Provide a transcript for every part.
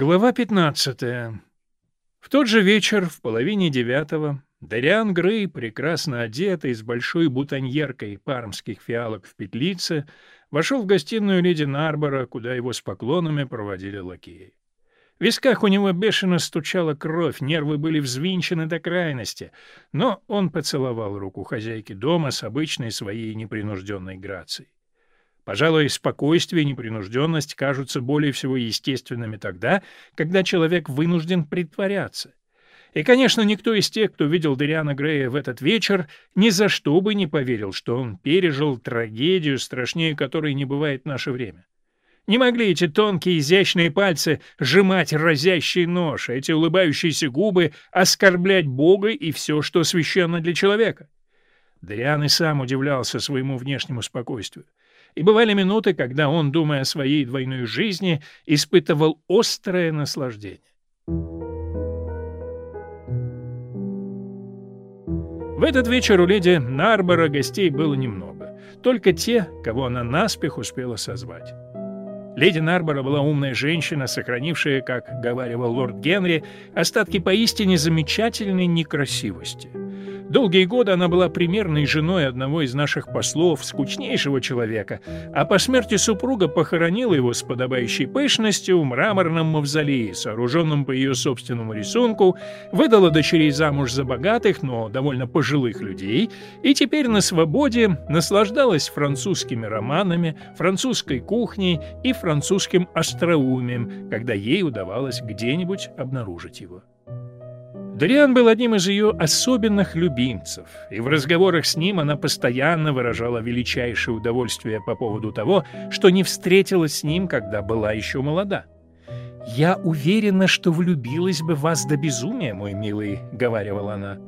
Глава 15. В тот же вечер, в половине девятого, Дариан Грей, прекрасно одетый, с большой бутоньеркой пармских фиалок в петлице, вошел в гостиную леди Нарбора, куда его с поклонами проводили лакеи. В висках у него бешено стучала кровь, нервы были взвинчены до крайности, но он поцеловал руку хозяйки дома с обычной своей непринужденной грацией. Пожалуй, спокойствие и непринужденность кажутся более всего естественными тогда, когда человек вынужден притворяться. И, конечно, никто из тех, кто видел Дериана Грея в этот вечер, ни за что бы не поверил, что он пережил трагедию, страшнее которой не бывает в наше время. Не могли эти тонкие изящные пальцы сжимать разящий нож, а эти улыбающиеся губы оскорблять Бога и все, что священно для человека. Дариан и сам удивлялся своему внешнему спокойствию и бывали минуты, когда он, думая о своей двойной жизни, испытывал острое наслаждение. В этот вечер у леди Нарбора гостей было немного, только те, кого она наспех успела созвать. Леди Нарбора была умная женщина, сохранившая, как говаривал лорд Генри, остатки поистине замечательной некрасивости — Долгие годы она была примерной женой одного из наших послов, скучнейшего человека, а по смерти супруга похоронила его с подобающей пышностью в мраморном мавзолее, сооруженном по ее собственному рисунку, выдала дочерей замуж за богатых, но довольно пожилых людей, и теперь на свободе наслаждалась французскими романами, французской кухней и французским остроумием, когда ей удавалось где-нибудь обнаружить его. Дориан был одним из ее особенных любимцев, и в разговорах с ним она постоянно выражала величайшее удовольствие по поводу того, что не встретилась с ним, когда была еще молода. «Я уверена, что влюбилась бы в вас до безумия, мой милый», — говорила она,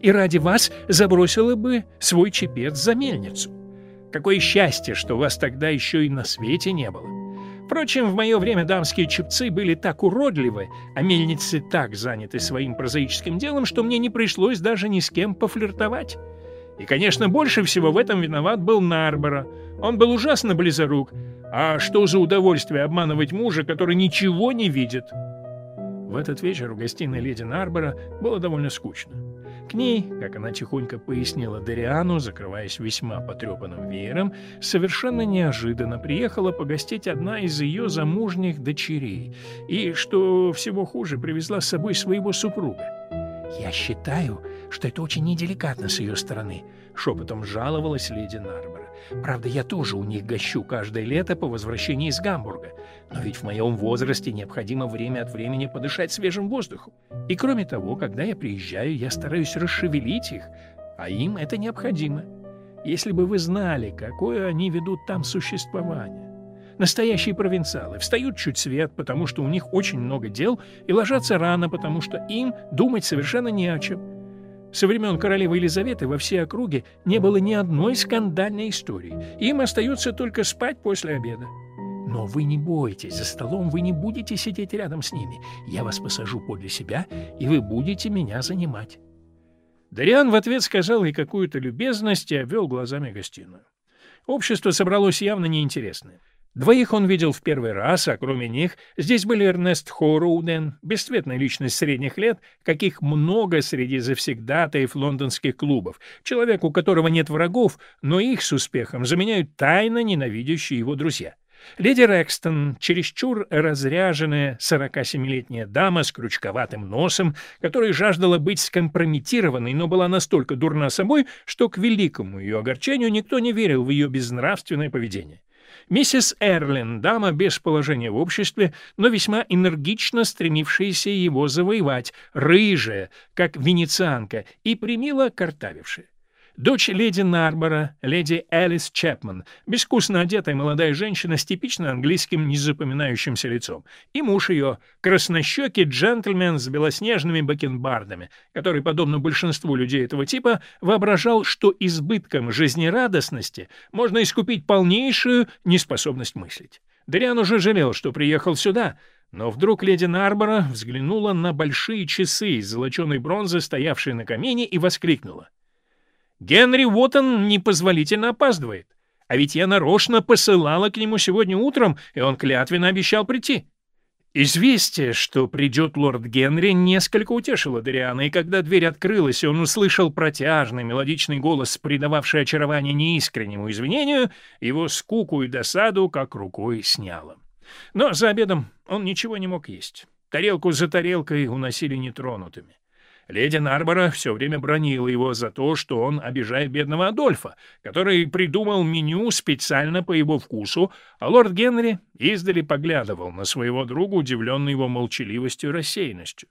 «и ради вас забросила бы свой чепец за мельницу. Какое счастье, что вас тогда еще и на свете не было. Впрочем, в мое время дамские чепцы были так уродливы, а мельницы так заняты своим прозаическим делом, что мне не пришлось даже ни с кем пофлиртовать. И, конечно, больше всего в этом виноват был Нарбора. Он был ужасно близорук. А что за удовольствие обманывать мужа, который ничего не видит? В этот вечер в гостиной леди Нарбора было довольно скучно. К ней, как она тихонько пояснила Дариану, закрываясь весьма потрепанным веером, совершенно неожиданно приехала погостить одна из ее замужних дочерей, и, что всего хуже, привезла с собой своего супруга. «Я считаю, что это очень неделикатно с ее стороны», — шепотом жаловалась леди Нарбора. «Правда, я тоже у них гощу каждое лето по возвращении из Гамбурга, но ведь в моем возрасте необходимо время от времени подышать свежим воздухом. И кроме того, когда я приезжаю, я стараюсь расшевелить их, а им это необходимо. Если бы вы знали, какое они ведут там существование. Настоящие провинциалы встают чуть свет, потому что у них очень много дел, и ложатся рано, потому что им думать совершенно не о чем. Со времен королевы Елизаветы во всей округе не было ни одной скандальной истории. Им остается только спать после обеда. Но вы не бойтесь, за столом вы не будете сидеть рядом с ними. Я вас посажу подле себя, и вы будете меня занимать. Дариан в ответ сказал ей какую-то любезность и обвел глазами гостиную. Общество собралось явно неинтересное. Двоих он видел в первый раз, а кроме них здесь были Эрнест Хороуден, бесцветная личность средних лет, каких много среди завсегдатаев лондонских клубов, человек, у которого нет врагов, но их с успехом заменяют тайно ненавидящие его друзья. Леди Рекстон, чересчур разряженная 47-летняя дама с крючковатым носом, которая жаждала быть скомпрометированной, но была настолько дурна собой, что к великому ее огорчению никто не верил в ее безнравственное поведение. Миссис Эрлин, дама без положения в обществе, но весьма энергично стремившаяся его завоевать, рыжая, как венецианка, и примило картавившая. Дочь леди Нарбора, леди Элис Чепман, безвкусно одетая молодая женщина с типично английским незапоминающимся лицом, и муж ее, краснощекий джентльмен с белоснежными бакенбардами, который, подобно большинству людей этого типа, воображал, что избытком жизнерадостности можно искупить полнейшую неспособность мыслить. Дариан уже жалел, что приехал сюда, но вдруг леди Нарбора взглянула на большие часы из золоченой бронзы, стоявшие на камине, и воскликнула. Генри Уоттон непозволительно опаздывает. А ведь я нарочно посылала к нему сегодня утром, и он клятвенно обещал прийти. Известие, что придет лорд Генри, несколько утешило Дориана, и когда дверь открылась, и он услышал протяжный мелодичный голос, придававший очарование неискреннему извинению, его скуку и досаду как рукой сняло. Но за обедом он ничего не мог есть. Тарелку за тарелкой уносили нетронутыми. Леди Нарбора все время бронила его за то, что он обижает бедного Адольфа, который придумал меню специально по его вкусу, а лорд Генри издали поглядывал на своего друга, удивленный его молчаливостью и рассеянностью.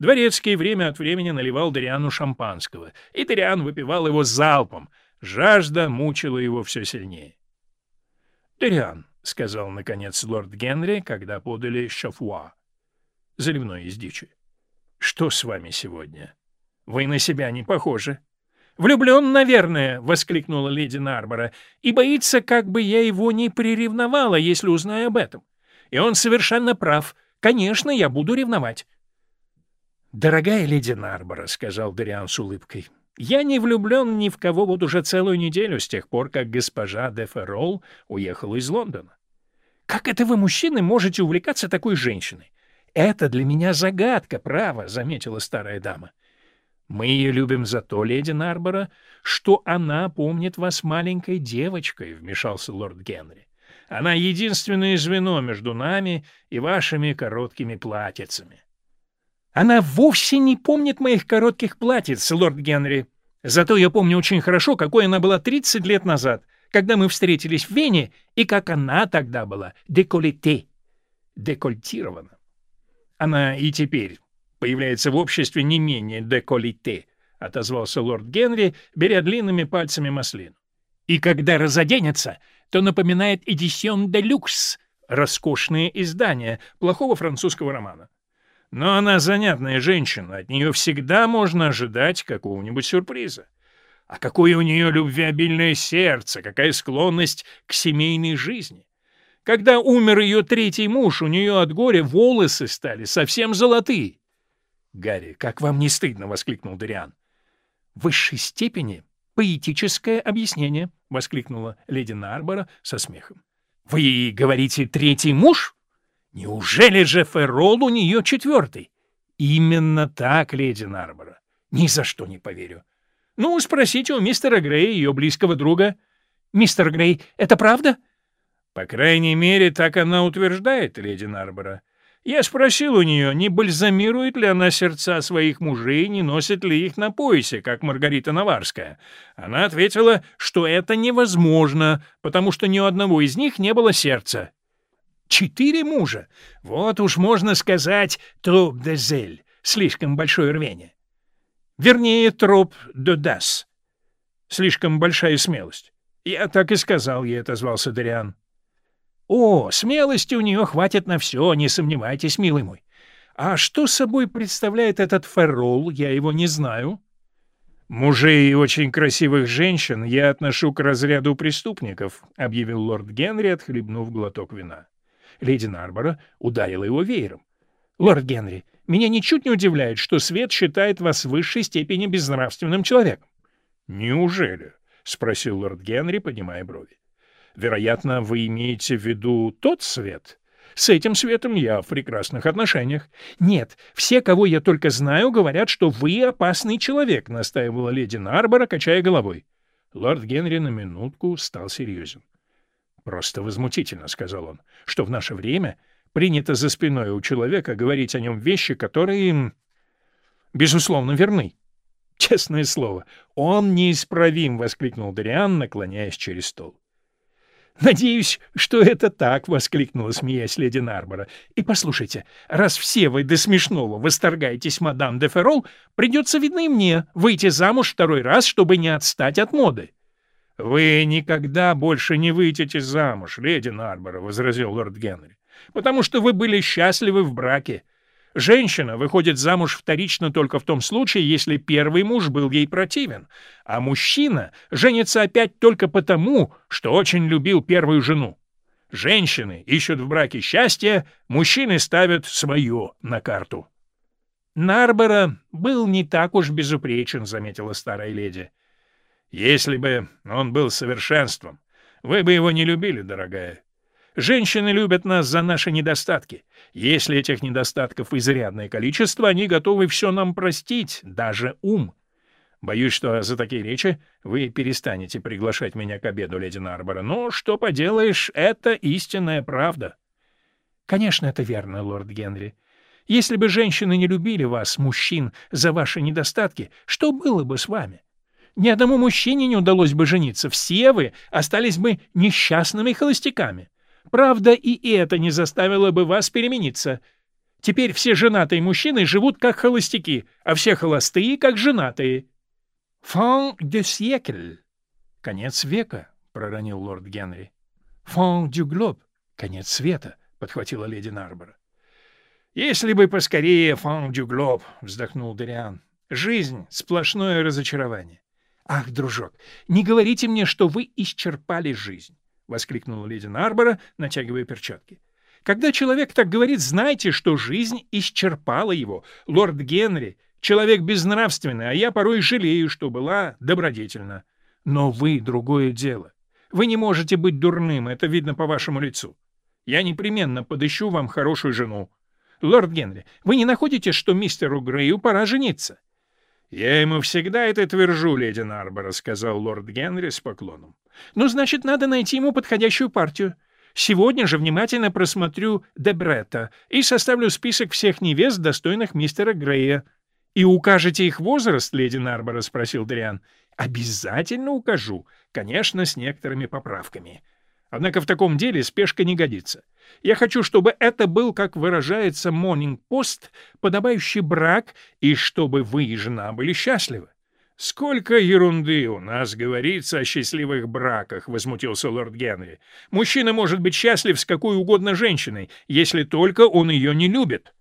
Дворецкий время от времени наливал Дориану шампанского, и Дориан выпивал его залпом. Жажда мучила его все сильнее. «Дориан», — сказал, наконец, лорд Генри, когда подали шафуа, заливной из дичи. Что с вами сегодня? Вы на себя не похожи. «Влюблен, наверное!» — воскликнула леди Нарбора. «И боится, как бы я его не приревновала, если узнаю об этом. И он совершенно прав. Конечно, я буду ревновать». «Дорогая леди Нарбора», — сказал Дориан с улыбкой, — «я не влюблен ни в кого вот уже целую неделю с тех пор, как госпожа де Феррол уехала из Лондона». «Как это вы, мужчины, можете увлекаться такой женщиной? «Это для меня загадка, право», — заметила старая дама. «Мы ее любим за то, леди Нарбора, что она помнит вас маленькой девочкой», — вмешался лорд Генри. «Она единственное звено между нами и вашими короткими платьицами». «Она вовсе не помнит моих коротких платьиц, лорд Генри. Зато я помню очень хорошо, какой она была 30 лет назад, когда мы встретились в Вене, и как она тогда была деколите, декольтирована. Она и теперь появляется в обществе не менее деколите, — отозвался лорд Генри, беря длинными пальцами маслину. И когда разоденется, то напоминает «Эдисион де люкс» — роскошное издание плохого французского романа. Но она занятная женщина, от нее всегда можно ожидать какого-нибудь сюрприза. А какое у нее любвеобильное сердце, какая склонность к семейной жизни. Когда умер ее третий муж, у нее от горя волосы стали совсем золотые. — Гарри, как вам не стыдно? — воскликнул Дориан. — В высшей степени поэтическое объяснение, — воскликнула леди Нарбора со смехом. — Вы говорите «третий муж»? Неужели же Феррол у нее четвертый? — Именно так, леди Нарбора. Ни за что не поверю. Ну, спросите у мистера Грея, ее близкого друга. — Мистер Грей, это правда? — по крайней мере, так она утверждает, леди Нарбора. Я спросил у нее, не бальзамирует ли она сердца своих мужей, не носит ли их на поясе, как Маргарита Наварская. Она ответила, что это невозможно, потому что ни у одного из них не было сердца. Четыре мужа. Вот уж можно сказать троп де зель. Слишком большое рвение. Вернее, троп де дас. Слишком большая смелость. Я так и сказал ей, отозвался Дариан. О, смелости у нее хватит на все, не сомневайтесь, милый мой. А что собой представляет этот феррол, я его не знаю. «Мужей и очень красивых женщин я отношу к разряду преступников», — объявил лорд Генри, отхлебнув глоток вина. Леди Нарбора ударила его веером. «Лорд Генри, меня ничуть не удивляет, что свет считает вас в высшей степени безнравственным человеком». «Неужели?» — спросил лорд Генри, поднимая брови. Вероятно, вы имеете в виду тот свет? С этим светом я в прекрасных отношениях. Нет, все, кого я только знаю, говорят, что вы опасный человек, настаивала леди Нарбора, качая головой. Лорд Генри на минутку стал серьезен. Просто возмутительно, сказал он, что в наше время принято за спиной у человека говорить о нем вещи, которые, безусловно, верны. Честное слово, он неисправим, воскликнул Дариан, наклоняясь через стол. «Надеюсь, что это так!» — воскликнула, смеясь леди Нарбора. «И послушайте, раз все вы до смешного восторгаетесь мадам де Феррол, придется, видно, и мне выйти замуж второй раз, чтобы не отстать от моды». «Вы никогда больше не выйдете замуж, леди Нарбора», — возразил лорд Генри, «потому что вы были счастливы в браке. Женщина выходит замуж вторично только в том случае, если первый муж был ей противен, а мужчина женится опять только потому, что очень любил первую жену. Женщины ищут в браке счастье, мужчины ставят свое на карту. «Нарбора был не так уж безупречен», — заметила старая леди. «Если бы он был совершенством, вы бы его не любили, дорогая. Женщины любят нас за наши недостатки. Если этих недостатков изрядное количество, они готовы все нам простить, даже ум. Боюсь, что за такие речи вы перестанете приглашать меня к обеду, леди Нарбора. Но что поделаешь, это истинная правда. Конечно, это верно, лорд Генри. Если бы женщины не любили вас, мужчин, за ваши недостатки, что было бы с вами? Ни одному мужчине не удалось бы жениться. Все вы остались бы несчастными холостяками. Правда, и это не заставило бы вас перемениться. Теперь все женатые мужчины живут как холостяки, а все холостые — как женатые. «Fin de siècle» — «Конец века», — проронил лорд Генри. «Fin du globe» — «Конец света», — подхватила леди Нарбора. «Если бы поскорее «Fin du globe», — вздохнул Дориан. «Жизнь — сплошное разочарование». «Ах, дружок, не говорите мне, что вы исчерпали жизнь», — воскликнула леди Нарбора, натягивая перчатки. «Когда человек так говорит, знайте, что жизнь исчерпала его. Лорд Генри Человек безнравственный, а я порой жалею, что была добродетельна. Но вы — другое дело. Вы не можете быть дурным, это видно по вашему лицу. Я непременно подыщу вам хорошую жену. Лорд Генри, вы не находите, что мистеру Грею пора жениться? — Я ему всегда это твержу, леди Нарбора, — сказал лорд Генри с поклоном. — Ну, значит, надо найти ему подходящую партию. Сегодня же внимательно просмотрю Дебретта и составлю список всех невест, достойных мистера Грея. «И укажете их возраст, леди Нарбора?» — спросил Дриан. «Обязательно укажу, конечно, с некоторыми поправками. Однако в таком деле спешка не годится. Я хочу, чтобы это был, как выражается Post, подобающий брак, и чтобы вы и жена были счастливы. «Сколько ерунды у нас говорится о счастливых браках», — возмутился лорд Генри. «Мужчина может быть счастлив с какой угодно женщиной, если только он ее не любит».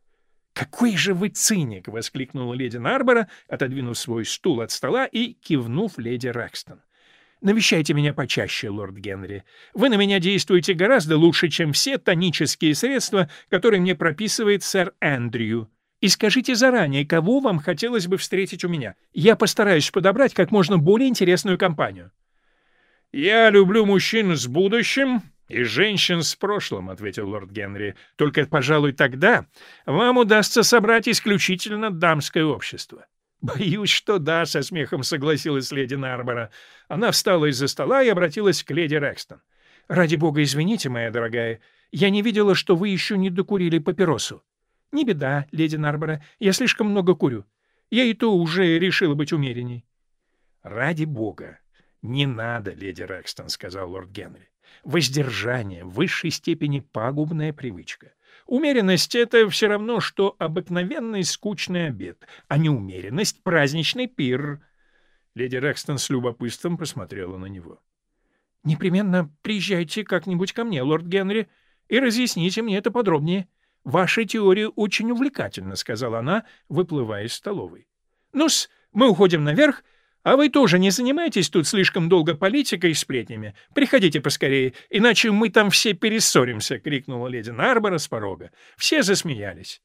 «Какой же вы циник!» — воскликнула леди Нарбора, отодвинув свой стул от стола и кивнув леди Рэкстон. «Навещайте меня почаще, лорд Генри. Вы на меня действуете гораздо лучше, чем все тонические средства, которые мне прописывает сэр Эндрю. И скажите заранее, кого вам хотелось бы встретить у меня. Я постараюсь подобрать как можно более интересную компанию». «Я люблю мужчин с будущим «И женщин с прошлым», — ответил лорд Генри. «Только, пожалуй, тогда вам удастся собрать исключительно дамское общество». «Боюсь, что да», — со смехом согласилась леди Нарбора. Она встала из-за стола и обратилась к леди Рекстон. «Ради бога, извините, моя дорогая, я не видела, что вы еще не докурили папиросу». «Не беда, леди Нарбора, я слишком много курю. Я и то уже решила быть умеренней». «Ради бога, не надо, леди Рекстон», — сказал лорд Генри. Воздержание в высшей степени пагубная привычка. Умеренность — это все равно, что обыкновенный скучный обед, а неумеренность — праздничный пир. Леди Рекстон с любопытством посмотрела на него. — Непременно приезжайте как-нибудь ко мне, лорд Генри, и разъясните мне это подробнее. Ваша теория очень увлекательна, — сказала она, выплывая из столовой. — Ну-с, мы уходим наверх, — а вы тоже не занимайтесь тут слишком долго политикой и сплетнями. Приходите поскорее, иначе мы там все перессоримся!» — крикнула леди Нарбора с порога. Все засмеялись.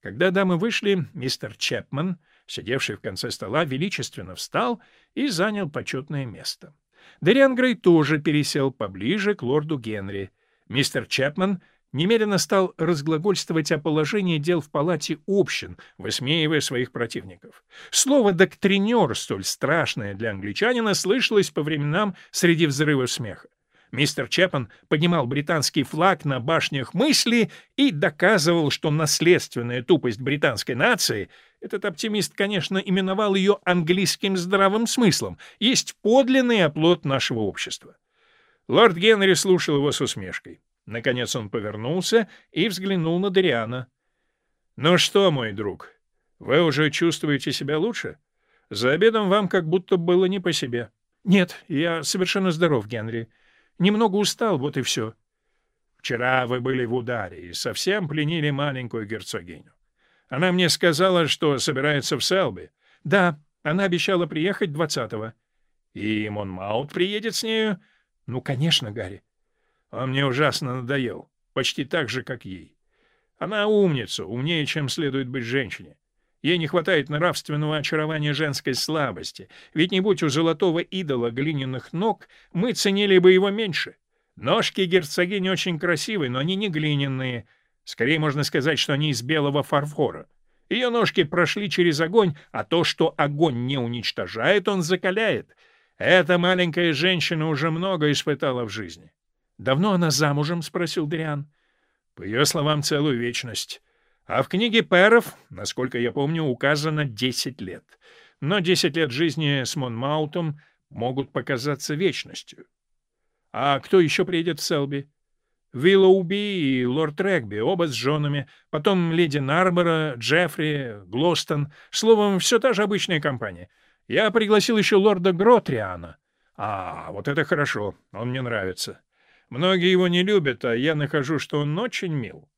Когда дамы вышли, мистер Чепман, сидевший в конце стола, величественно встал и занял почетное место. Дериан Грей тоже пересел поближе к лорду Генри. Мистер Чепман немедленно стал разглагольствовать о положении дел в палате общин, высмеивая своих противников. Слово «доктринер», столь страшное для англичанина, слышалось по временам среди взрывов смеха. Мистер Чепан поднимал британский флаг на башнях мысли и доказывал, что наследственная тупость британской нации этот оптимист, конечно, именовал ее английским здравым смыслом, есть подлинный оплот нашего общества. Лорд Генри слушал его с усмешкой. Наконец он повернулся и взглянул на Дариана. «Ну что, мой друг, вы уже чувствуете себя лучше? За обедом вам как будто было не по себе». «Нет, я совершенно здоров, Генри. Немного устал, вот и все». «Вчера вы были в ударе и совсем пленили маленькую герцогиню. Она мне сказала, что собирается в Селби». «Да, она обещала приехать двадцатого». «И Монмаут приедет с нею?» «Ну, конечно, Гарри. Он мне ужасно надоел, почти так же, как ей. Она умница, умнее, чем следует быть женщине. Ей не хватает нравственного очарования женской слабости, ведь не будь у золотого идола глиняных ног, мы ценили бы его меньше. Ножки герцогини очень красивые, но они не глиняные. Скорее можно сказать, что они из белого фарфора. Ее ножки прошли через огонь, а то, что огонь не уничтожает, он закаляет. Эта маленькая женщина уже много испытала в жизни. «Давно она замужем?» — спросил Дриан. По ее словам, целую вечность. А в книге Перов, насколько я помню, указано 10 лет. Но 10 лет жизни с Монмаутом могут показаться вечностью. А кто еще приедет в Селби? Виллоуби и лорд Регби, оба с женами, потом леди Нарбора, Джеффри, Глостон. Словом, все та же обычная компания. Я пригласил еще лорда Гротриана. А, вот это хорошо, он мне нравится. Многие его не любят, а я нахожу, что он очень мил.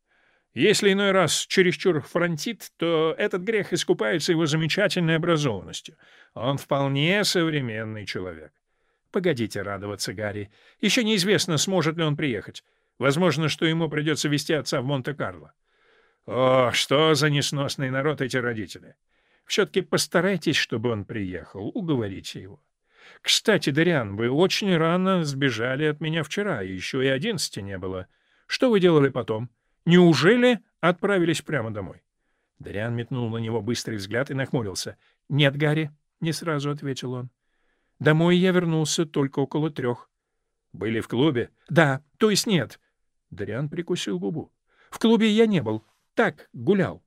Если иной раз чересчур фронтит, то этот грех искупается его замечательной образованностью. Он вполне современный человек. Погодите радоваться, Гарри. Еще неизвестно, сможет ли он приехать. Возможно, что ему придется вести отца в Монте-Карло. О, что за несносный народ эти родители! Все-таки постарайтесь, чтобы он приехал, уговорите его. Кстати, Дариан, вы очень рано сбежали от меня вчера, еще и одиннадцати не было. Что вы делали потом? Неужели отправились прямо домой? Дариан метнул на него быстрый взгляд и нахмурился. — Нет, Гарри, — не сразу ответил он. — Домой я вернулся только около трех. — Были в клубе? — Да, то есть нет. Дариан прикусил губу. — В клубе я не был. Так, гулял.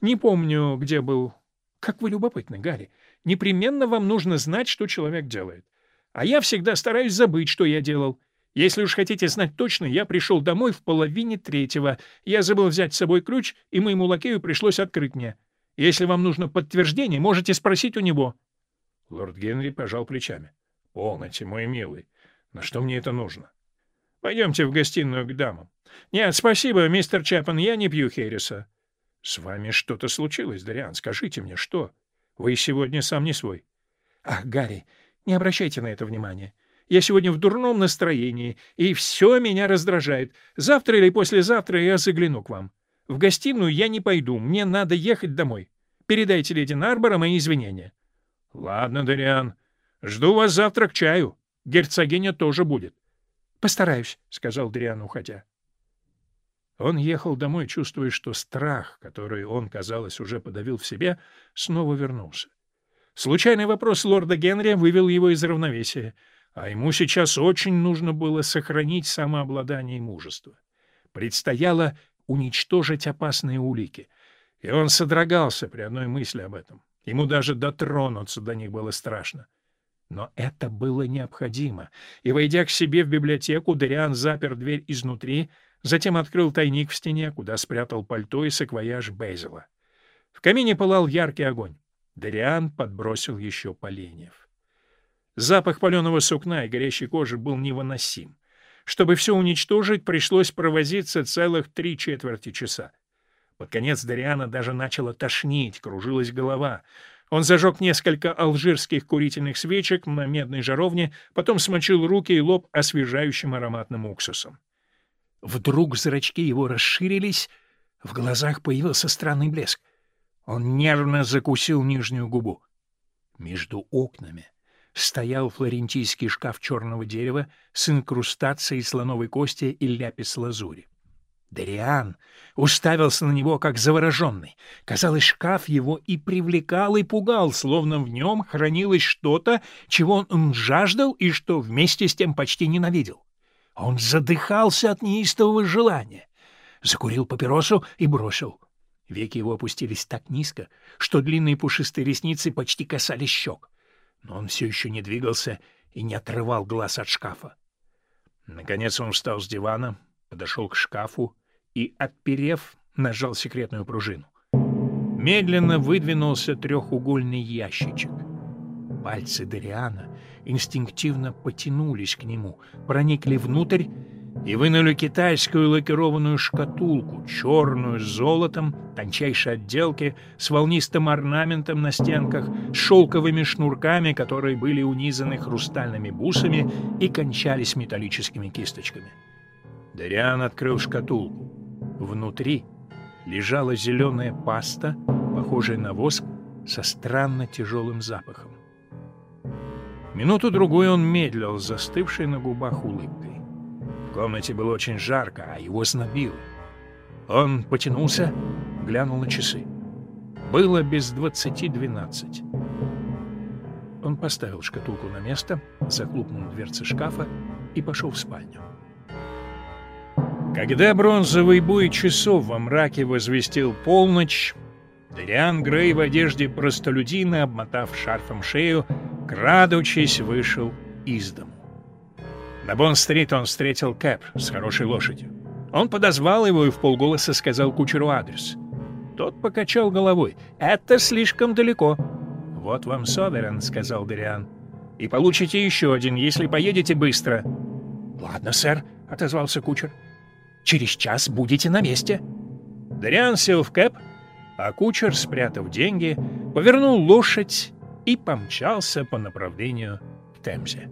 Не помню, где был. Как вы любопытны, Гарри. Непременно вам нужно знать, что человек делает. А я всегда стараюсь забыть, что я делал. Если уж хотите знать точно, я пришел домой в половине третьего. Я забыл взять с собой ключ, и моему лакею пришлось открыть мне. Если вам нужно подтверждение, можете спросить у него». Лорд Генри пожал плечами. — Полноте, мой милый. На что мне это нужно? Пойдемте в гостиную к дамам. — Нет, спасибо, мистер Чапман, я не пью Хереса. — С вами что-то случилось, Дариан, скажите мне, что? Вы сегодня сам не свой. — Ах, Гарри, не обращайте на это внимания. Я сегодня в дурном настроении, и все меня раздражает. Завтра или послезавтра я загляну к вам. В гостиную я не пойду, мне надо ехать домой. Передайте леди Нарбора мои извинения. — Ладно, Дариан. Жду вас завтра к чаю. Герцогиня тоже будет. — Постараюсь, — сказал Дриан, уходя. Он ехал домой, чувствуя, что страх, который он, казалось, уже подавил в себе, снова вернулся. Случайный вопрос лорда Генри вывел его из равновесия, а ему сейчас очень нужно было сохранить самообладание и мужество. Предстояло уничтожить опасные улики, и он содрогался при одной мысли об этом. Ему даже дотронуться до них было страшно. Но это было необходимо, и, войдя к себе в библиотеку, Дариан запер дверь изнутри, затем открыл тайник в стене, куда спрятал пальто и саквояж Бейзела. В камине пылал яркий огонь. Дариан подбросил еще поленьев. Запах паленого сукна и горящей кожи был невыносим. Чтобы все уничтожить, пришлось провозиться целых три четверти часа. Под конец Дариана даже начала тошнить, кружилась голова — он зажег несколько алжирских курительных свечек на медной жаровне, потом смочил руки и лоб освежающим ароматным уксусом. Вдруг зрачки его расширились, в глазах появился странный блеск. Он нервно закусил нижнюю губу. Между окнами стоял флорентийский шкаф черного дерева с инкрустацией слоновой кости и ляпис-лазури. Дариан уставился на него, как завороженный. Казалось, шкаф его и привлекал, и пугал, словно в нем хранилось что-то, чего он жаждал и что вместе с тем почти ненавидел. Он задыхался от неистового желания. Закурил папиросу и бросил. Веки его опустились так низко, что длинные пушистые ресницы почти касались щек. Но он все еще не двигался и не отрывал глаз от шкафа. Наконец он встал с дивана, подошел к шкафу и, отперев, нажал секретную пружину. Медленно выдвинулся трехугольный ящичек. Пальцы Дариана инстинктивно потянулись к нему, проникли внутрь и вынули китайскую лакированную шкатулку, черную с золотом, тончайшей отделки, с волнистым орнаментом на стенках, с шелковыми шнурками, которые были унизаны хрустальными бусами и кончались металлическими кисточками. Дариан открыл шкатулку. Внутри лежала зеленая паста, похожая на воск, со странно тяжелым запахом. Минуту-другую он медлил, застывший на губах улыбкой. В комнате было очень жарко, а его знобило. Он потянулся, глянул на часы. Было без двадцати двенадцать. Он поставил шкатулку на место, захлопнул дверцы шкафа и пошел в спальню. Когда бронзовый буй часов во мраке возвестил полночь, Дериан Грей в одежде простолюдина, обмотав шарфом шею, крадучись, вышел из дому. На Бонн-стрит он встретил Кэп с хорошей лошадью. Он подозвал его и в полголоса сказал кучеру адрес. Тот покачал головой. «Это слишком далеко». «Вот вам Соверен», — сказал Дериан. «И получите еще один, если поедете быстро». «Ладно, сэр», — отозвался кучер. «Через час будете на месте». Дериан сел в кэп, а кучер, спрятав деньги, повернул лошадь и помчался по направлению к Темзе.